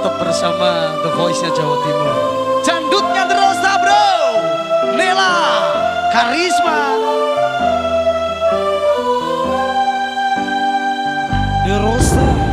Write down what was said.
tetap bersama The Voice-nya Jawa Timur. Candutnya The Rosa bro, Nela, Karisma. The Rosa.